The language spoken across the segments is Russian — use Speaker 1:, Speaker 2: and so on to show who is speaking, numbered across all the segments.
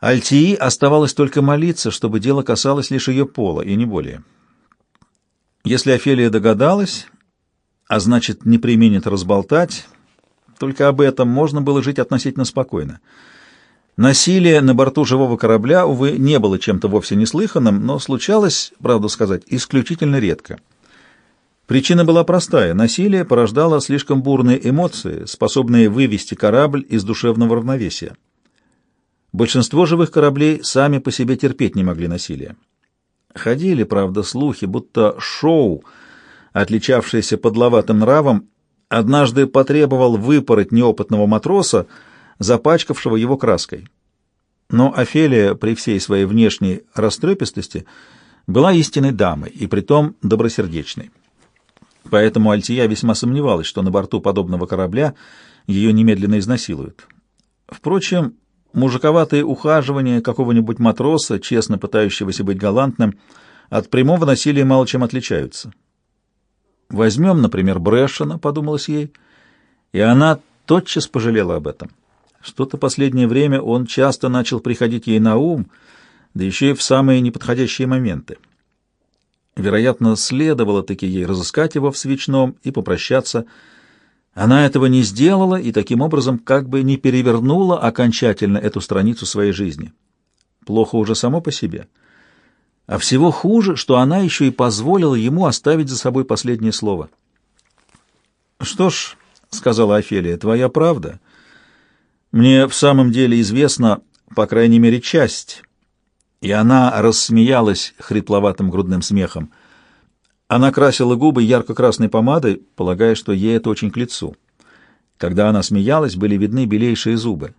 Speaker 1: Альтии оставалось только молиться, чтобы дело касалось лишь ее пола, и не более. Если Офелия догадалась, а значит, не применит разболтать, только об этом можно было жить относительно спокойно. Насилие на борту живого корабля, увы, не было чем-то вовсе неслыханным, но случалось, правду сказать, исключительно редко. Причина была простая. Насилие порождало слишком бурные эмоции, способные вывести корабль из душевного равновесия. Большинство живых кораблей сами по себе терпеть не могли насилия. Ходили, правда, слухи, будто шоу, отличавшееся подловатым нравом, однажды потребовал выпороть неопытного матроса, запачкавшего его краской. Но Офелия при всей своей внешней растрепистости была истинной дамой и притом добросердечной. Поэтому Альтия весьма сомневалась, что на борту подобного корабля ее немедленно изнасилуют. Впрочем, мужиковатые ухаживания какого-нибудь матроса, честно пытающегося быть галантным, от прямого насилия мало чем отличаются. «Возьмем, например, Брэшена», — подумалось ей, и она тотчас пожалела об этом. Что-то последнее время он часто начал приходить ей на ум, да еще и в самые неподходящие моменты. Вероятно, следовало таки ей разыскать его в свечном и попрощаться — она этого не сделала и таким образом как бы не перевернула окончательно эту страницу своей жизни. Плохо уже само по себе. А всего хуже, что она еще и позволила ему оставить за собой последнее слово. «Что ж», — сказала Офелия, — «твоя правда. Мне в самом деле известна, по крайней мере, часть». И она рассмеялась хрипловатым грудным смехом. Она красила губы ярко-красной помадой, полагая, что ей это очень к лицу. Когда она смеялась, были видны белейшие зубы.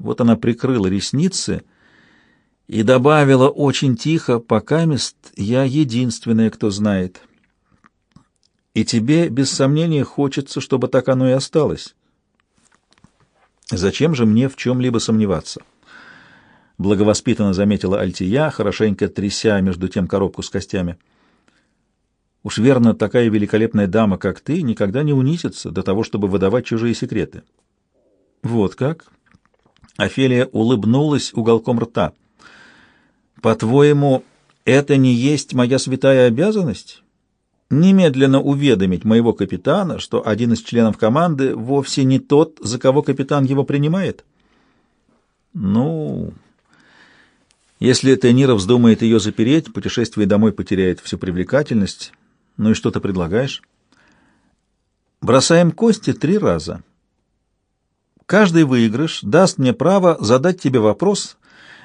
Speaker 1: Вот она прикрыла ресницы и добавила очень тихо, «Покамест я единственная, кто знает». И тебе, без сомнения, хочется, чтобы так оно и осталось. Зачем же мне в чем-либо сомневаться? Благовоспитанно заметила Альтия, хорошенько тряся между тем коробку с костями — Уж верно, такая великолепная дама, как ты, никогда не унизится до того, чтобы выдавать чужие секреты. Вот как? Офелия улыбнулась уголком рта. По-твоему, это не есть моя святая обязанность? Немедленно уведомить моего капитана, что один из членов команды вовсе не тот, за кого капитан его принимает? Ну, если Тенира вздумает ее запереть, путешествие домой потеряет всю привлекательность. Ну и что ты предлагаешь? Бросаем кости три раза. Каждый выигрыш даст мне право задать тебе вопрос,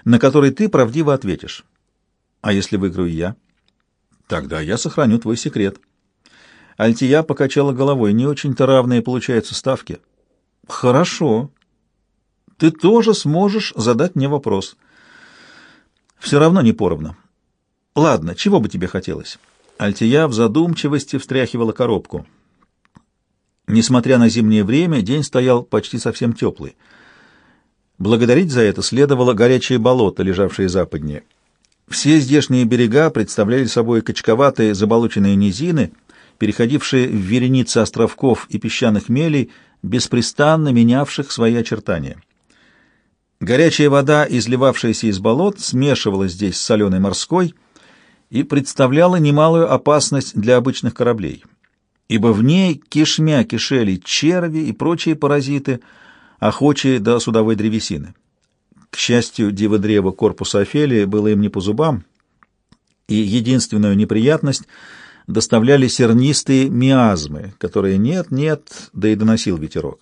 Speaker 1: на который ты правдиво ответишь. А если выиграю я? Тогда я сохраню твой секрет. Альтия покачала головой. Не очень-то равные получаются ставки. Хорошо. Ты тоже сможешь задать мне вопрос. Все равно не поровну. Ладно, чего бы тебе хотелось? Альтия в задумчивости встряхивала коробку. Несмотря на зимнее время, день стоял почти совсем теплый. Благодарить за это следовало горячее болото, лежавшее западнее. Все здешние берега представляли собой качковатые заболоченные низины, переходившие в вереницы островков и песчаных мелей, беспрестанно менявших свои очертания. Горячая вода, изливавшаяся из болот, смешивалась здесь с соленой морской — и представляла немалую опасность для обычных кораблей, ибо в ней кишмя кишели черви и прочие паразиты, охочие до судовой древесины. К счастью, диво-древо корпуса Офелии было им не по зубам, и единственную неприятность доставляли сернистые миазмы, которые нет-нет, да и доносил ветерок.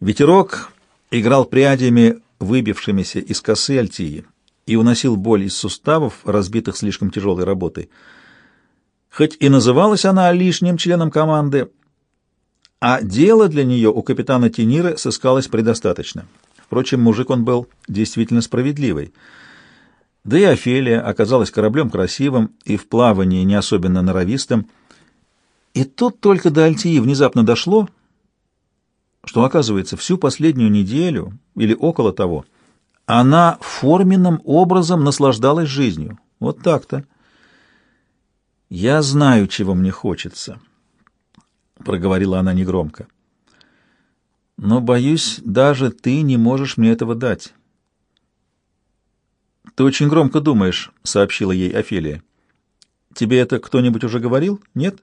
Speaker 1: Ветерок играл прядями, выбившимися из косы Альтии, и уносил боль из суставов, разбитых слишком тяжелой работой. Хоть и называлась она лишним членом команды, а дело для нее у капитана Тениры сыскалось предостаточно. Впрочем, мужик он был действительно справедливый. Да и Офелия оказалась кораблем красивым и в плавании не особенно норовистым. И тут только до Альтии внезапно дошло, что, оказывается, всю последнюю неделю или около того — она форменным образом наслаждалась жизнью. Вот так-то. «Я знаю, чего мне хочется», — проговорила она негромко. «Но, боюсь, даже ты не можешь мне этого дать. «Ты очень громко думаешь», — сообщила ей Офелия. «Тебе это кто-нибудь уже говорил? Нет?»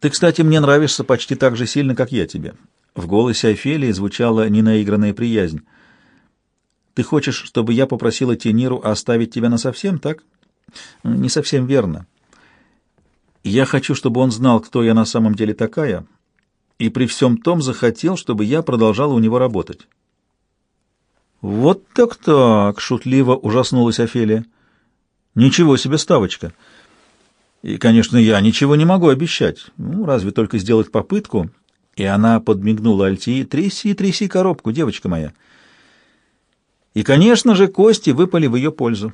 Speaker 1: «Ты, кстати, мне нравишься почти так же сильно, как я тебе». В голосе Офелии звучала ненаигранная приязнь. «Ты хочешь, чтобы я попросила Тениру оставить тебя насовсем, так?» «Не совсем верно. Я хочу, чтобы он знал, кто я на самом деле такая, и при всем том захотел, чтобы я продолжала у него работать». «Вот так-так!» — шутливо ужаснулась Офелия. «Ничего себе ставочка!» «И, конечно, я ничего не могу обещать. Ну, разве только сделать попытку». И она подмигнула Альтии. «Тряси, тряси коробку, девочка моя!» И, конечно же, кости выпали в ее пользу.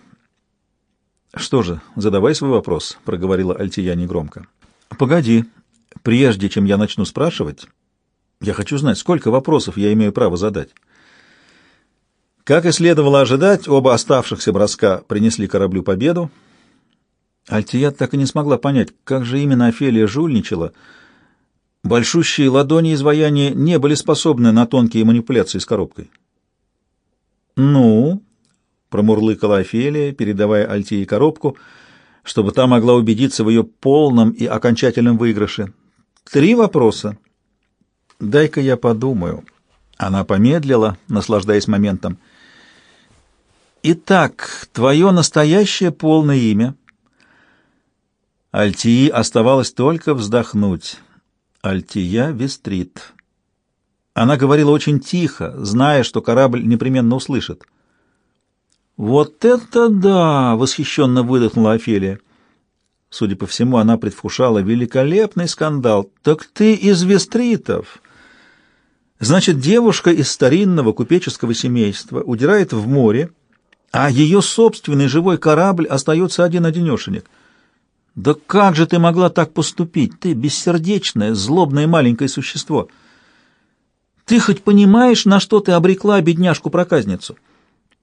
Speaker 1: «Что же, задавай свой вопрос», — проговорила Альтия негромко. «Погоди. Прежде чем я начну спрашивать, я хочу знать, сколько вопросов я имею право задать». Как и следовало ожидать, оба оставшихся броска принесли кораблю победу. Альтият так и не смогла понять, как же именно Офелия жульничала. Большущие ладони изваяния не были способны на тонкие манипуляции с коробкой. «Ну?» — промурлыкала Офелия, передавая Альтии коробку, чтобы та могла убедиться в ее полном и окончательном выигрыше. «Три вопроса». «Дай-ка я подумаю». Она помедлила, наслаждаясь моментом. Итак, твое настоящее полное имя? Альтии оставалось только вздохнуть. Альтия Вестрит. Она говорила очень тихо, зная, что корабль непременно услышит. «Вот это да!» — восхищенно выдохнула Офелия. Судя по всему, она предвкушала великолепный скандал. «Так ты из Вестритов!» Значит, девушка из старинного купеческого семейства удирает в море, а ее собственный живой корабль остается один-одинешенек. Да как же ты могла так поступить, ты бессердечное, злобное маленькое существо? Ты хоть понимаешь, на что ты обрекла бедняжку-проказницу?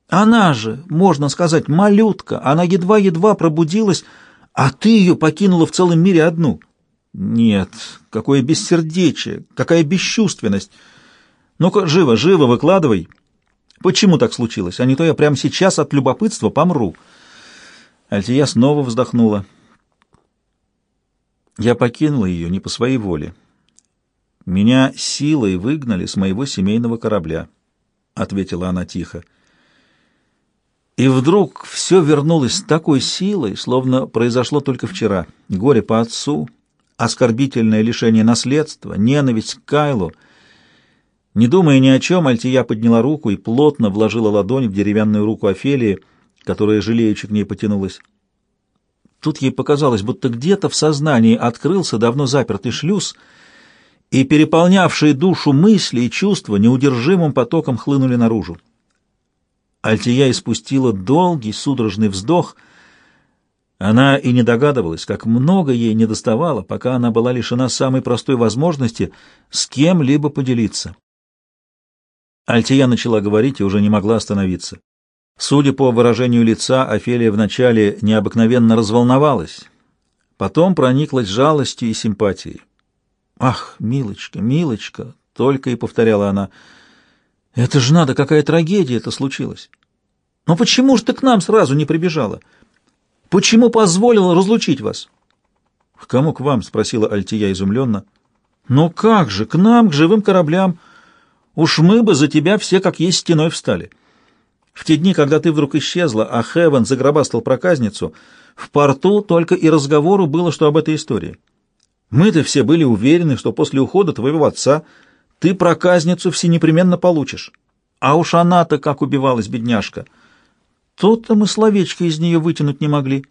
Speaker 1: Она же, можно сказать, малютка, она едва-едва пробудилась, а ты ее покинула в целом мире одну. Нет, какое бессердечие, какая бесчувственность. Ну-ка, живо, живо выкладывай, Почему так случилось? А не то я прямо сейчас от любопытства помру. Альтия снова вздохнула. Я покинула ее не по своей воле. Меня силой выгнали с моего семейного корабля, — ответила она тихо. И вдруг все вернулось с такой силой, словно произошло только вчера. Горе по отцу, оскорбительное лишение наследства, ненависть к Кайлу — не думая ни о чем, Альтия подняла руку и плотно вложила ладонь в деревянную руку Офелии, которая жалеючи к ней потянулась. Тут ей показалось, будто где-то в сознании открылся давно запертый шлюз, и переполнявшие душу мысли и чувства неудержимым потоком хлынули наружу. Альтия испустила долгий судорожный вздох. Она и не догадывалась, как много ей недоставало, пока она была лишена самой простой возможности с кем-либо поделиться. Альтия начала говорить и уже не могла остановиться. Судя по выражению лица, Офелия вначале необыкновенно разволновалась, потом прониклась жалостью и симпатией. «Ах, милочка, милочка!» — только и повторяла она. «Это же надо, какая трагедия это случилась! Но почему же ты к нам сразу не прибежала? Почему позволила разлучить вас?» «К кому к вам?» — спросила Альтия изумленно. «Ну как же, к нам, к живым кораблям!» Уж мы бы за тебя все как есть стеной встали. В те дни, когда ты вдруг исчезла, а Хевен загробастал проказницу, в порту только и разговору было, что об этой истории. Мы-то все были уверены, что после ухода твоего отца ты проказницу все непременно получишь. А уж она-то как убивалась, бедняжка. Тут-то мы словечко из нее вытянуть не могли.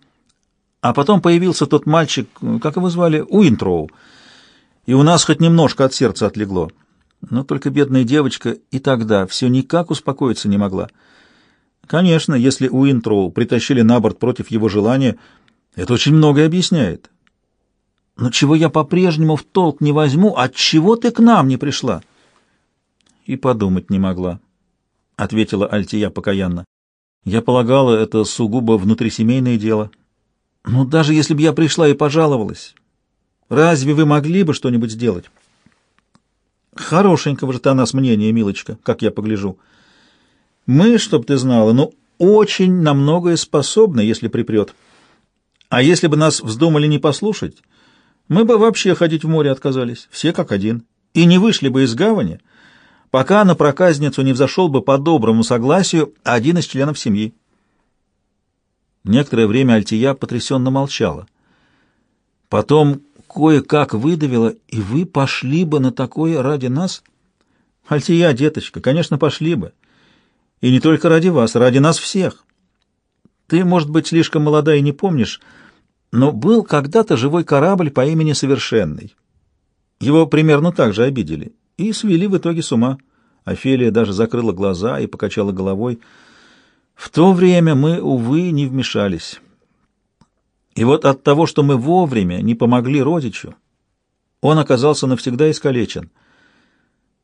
Speaker 1: А потом появился тот мальчик, как его звали, Уинтроу, и у нас хоть немножко от сердца отлегло. Но только бедная девочка и тогда все никак успокоиться не могла. Конечно, если Уинтроу притащили на борт против его желания, это очень многое объясняет. Но чего я по-прежнему в толк не возьму, от чего ты к нам не пришла? И подумать не могла, — ответила Альтия покаянно. Я полагала, это сугубо внутрисемейное дело. Но даже если бы я пришла и пожаловалась, разве вы могли бы что-нибудь сделать? Хорошенького же ты о нас мнения, милочка, как я погляжу. Мы, чтоб ты знала, ну, очень на многое способны, если припрет. А если бы нас вздумали не послушать, мы бы вообще ходить в море отказались, все как один, и не вышли бы из гавани, пока на проказницу не взошел бы по доброму согласию один из членов семьи. Некоторое время Альтия потрясенно молчала. Потом кое-как выдавила, и вы пошли бы на такое ради нас? Альтия, деточка, конечно, пошли бы. И не только ради вас, ради нас всех. Ты, может быть, слишком молода и не помнишь, но был когда-то живой корабль по имени Совершенный. Его примерно так же обидели и свели в итоге с ума. Офелия даже закрыла глаза и покачала головой. В то время мы, увы, не вмешались. И вот от того, что мы вовремя не помогли родичу, он оказался навсегда искалечен.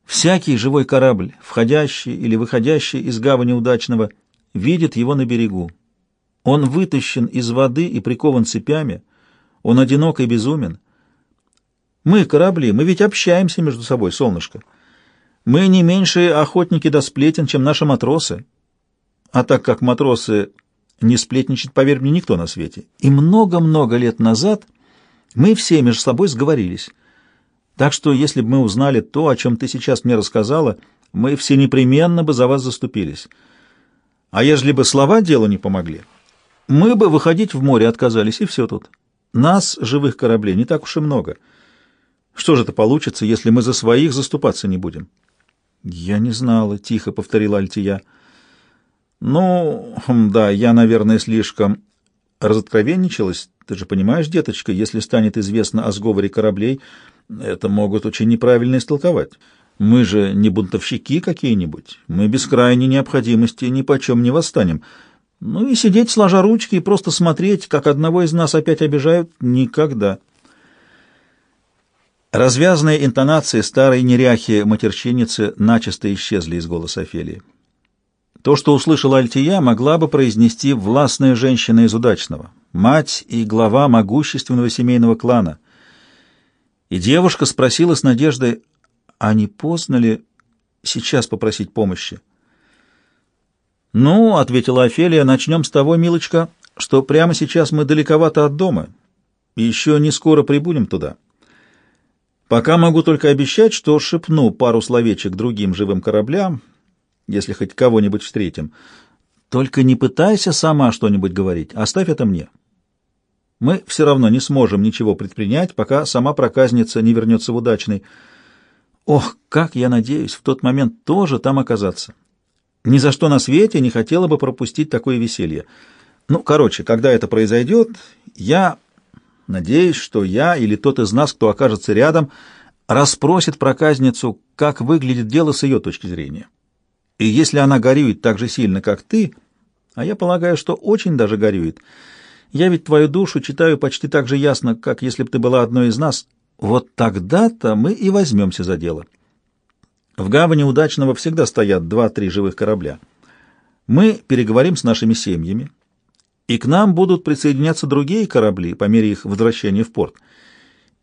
Speaker 1: Всякий живой корабль, входящий или выходящий из гавани удачного, видит его на берегу. Он вытащен из воды и прикован цепями, он одинок и безумен. Мы, корабли, мы ведь общаемся между собой, солнышко. Мы не меньшие охотники до сплетен, чем наши матросы. А так как матросы не сплетничать, поверь мне, никто на свете. И много-много лет назад мы все между собой сговорились. Так что, если бы мы узнали то, о чем ты сейчас мне рассказала, мы все непременно бы за вас заступились. А ежели бы слова делу не помогли, мы бы выходить в море отказались, и все тут. Нас, живых кораблей, не так уж и много. Что же это получится, если мы за своих заступаться не будем? Я не знала, тихо повторила Альтия. Ну, хм, да, я, наверное, слишком разоткровенничалась. Ты же понимаешь, деточка, если станет известно о сговоре кораблей, это могут очень неправильно истолковать. Мы же не бунтовщики какие-нибудь. Мы без крайней необходимости ни почем не восстанем. Ну и сидеть сложа ручки и просто смотреть, как одного из нас опять обижают, никогда. Развязанные интонации старой неряхи-матерщиницы начисто исчезли из голоса Офелии. То, что услышала Альтия, могла бы произнести властная женщина из удачного, мать и глава могущественного семейного клана. И девушка спросила с надеждой, а не поздно ли сейчас попросить помощи? «Ну, — ответила Офелия, — начнем с того, милочка, что прямо сейчас мы далековато от дома, еще не скоро прибудем туда. Пока могу только обещать, что шепну пару словечек другим живым кораблям, если хоть кого-нибудь встретим. Только не пытайся сама что-нибудь говорить, оставь это мне. Мы все равно не сможем ничего предпринять, пока сама проказница не вернется в удачный. Ох, как я надеюсь в тот момент тоже там оказаться!» Ни за что на свете не хотела бы пропустить такое веселье. Ну, короче, когда это произойдет, я надеюсь, что я или тот из нас, кто окажется рядом, расспросит проказницу, как выглядит дело с ее точки зрения. И если она горюет так же сильно, как ты, а я полагаю, что очень даже горюет, я ведь твою душу читаю почти так же ясно, как если бы ты была одной из нас, вот тогда-то мы и возьмемся за дело». В гавани удачного всегда стоят два-три живых корабля. Мы переговорим с нашими семьями, и к нам будут присоединяться другие корабли по мере их возвращения в порт.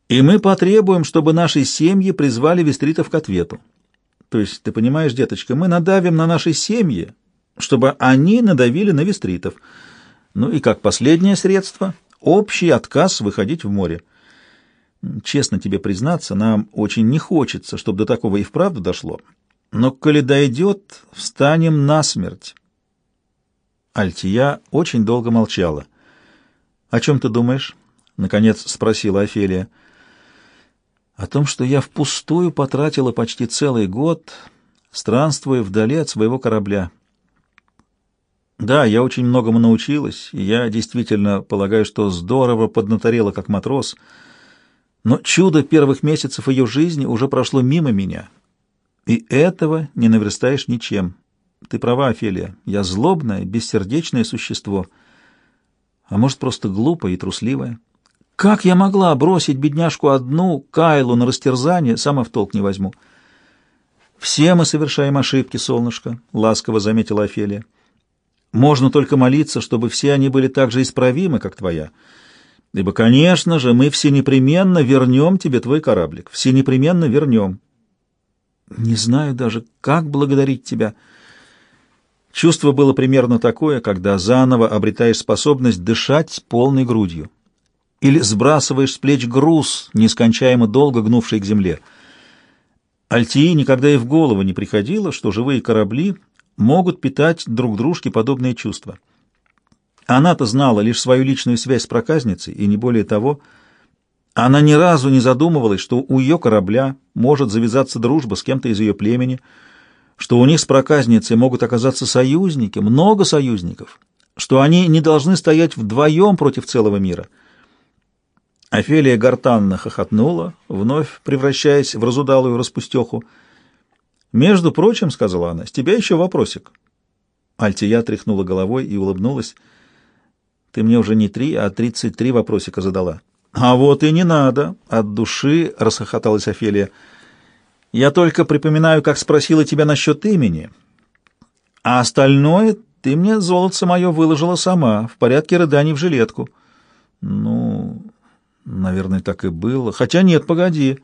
Speaker 1: И мы потребуем, чтобы наши семьи призвали вестритов к ответу. То есть, ты понимаешь, деточка, мы надавим на наши семьи, чтобы они надавили на вестритов. Ну и как последнее средство — общий отказ выходить в море. Честно тебе признаться, нам очень не хочется, чтобы до такого и вправду дошло. Но коли дойдет, встанем насмерть. Альтия очень долго молчала. — О чем ты думаешь? — наконец спросила Офелия. — О том, что я впустую потратила почти целый год, странствуя вдали от своего корабля. Да, я очень многому научилась, и я действительно полагаю, что здорово поднаторела как матрос — но чудо первых месяцев ее жизни уже прошло мимо меня. И этого не наверстаешь ничем. Ты права, Офелия. Я злобное, бессердечное существо. А может, просто глупое и трусливое. Как я могла бросить бедняжку одну, Кайлу, на растерзание, сама в толк не возьму. «Все мы совершаем ошибки, солнышко», — ласково заметила Офелия. «Можно только молиться, чтобы все они были так же исправимы, как твоя» ибо, конечно же, мы все непременно вернем тебе твой кораблик, все непременно вернем. Не знаю даже, как благодарить тебя. Чувство было примерно такое, когда заново обретаешь способность дышать полной грудью. Или сбрасываешь с плеч груз, нескончаемо долго гнувший к земле. Альтии никогда и в голову не приходило, что живые корабли могут питать друг дружке подобные чувства. Она-то знала лишь свою личную связь с проказницей, и не более того. Она ни разу не задумывалась, что у ее корабля может завязаться дружба с кем-то из ее племени, что у них с проказницей могут оказаться союзники, много союзников, что они не должны стоять вдвоем против целого мира. Офелия гортанно хохотнула, вновь превращаясь в разудалую распустеху. «Между прочим, — сказала она, — с тебя еще вопросик». Альтия тряхнула головой и улыбнулась. Ты мне уже не три, а тридцать три вопросика задала. А вот и не надо, от души расхохоталась Офелия. Я только припоминаю, как спросила тебя насчет имени. А остальное ты мне золото мое выложила сама, в порядке рыданий в жилетку. Ну, наверное, так и было. Хотя нет, погоди.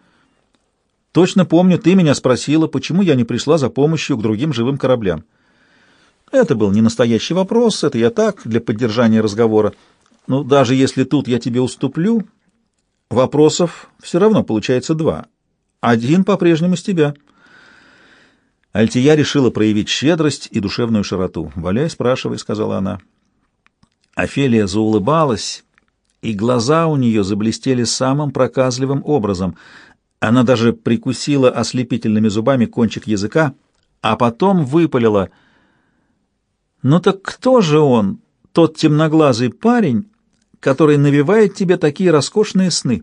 Speaker 1: Точно помню, ты меня спросила, почему я не пришла за помощью к другим живым кораблям. Это был не настоящий вопрос, это я так, для поддержания разговора. Но даже если тут я тебе уступлю, вопросов все равно получается два. Один по-прежнему с тебя. Альтия решила проявить щедрость и душевную широту. «Валяй, спрашивай», — сказала она. Офелия заулыбалась, и глаза у нее заблестели самым проказливым образом. Она даже прикусила ослепительными зубами кончик языка, а потом выпалила — ну так кто же он, тот темноглазый парень, который навевает тебе такие роскошные сны?»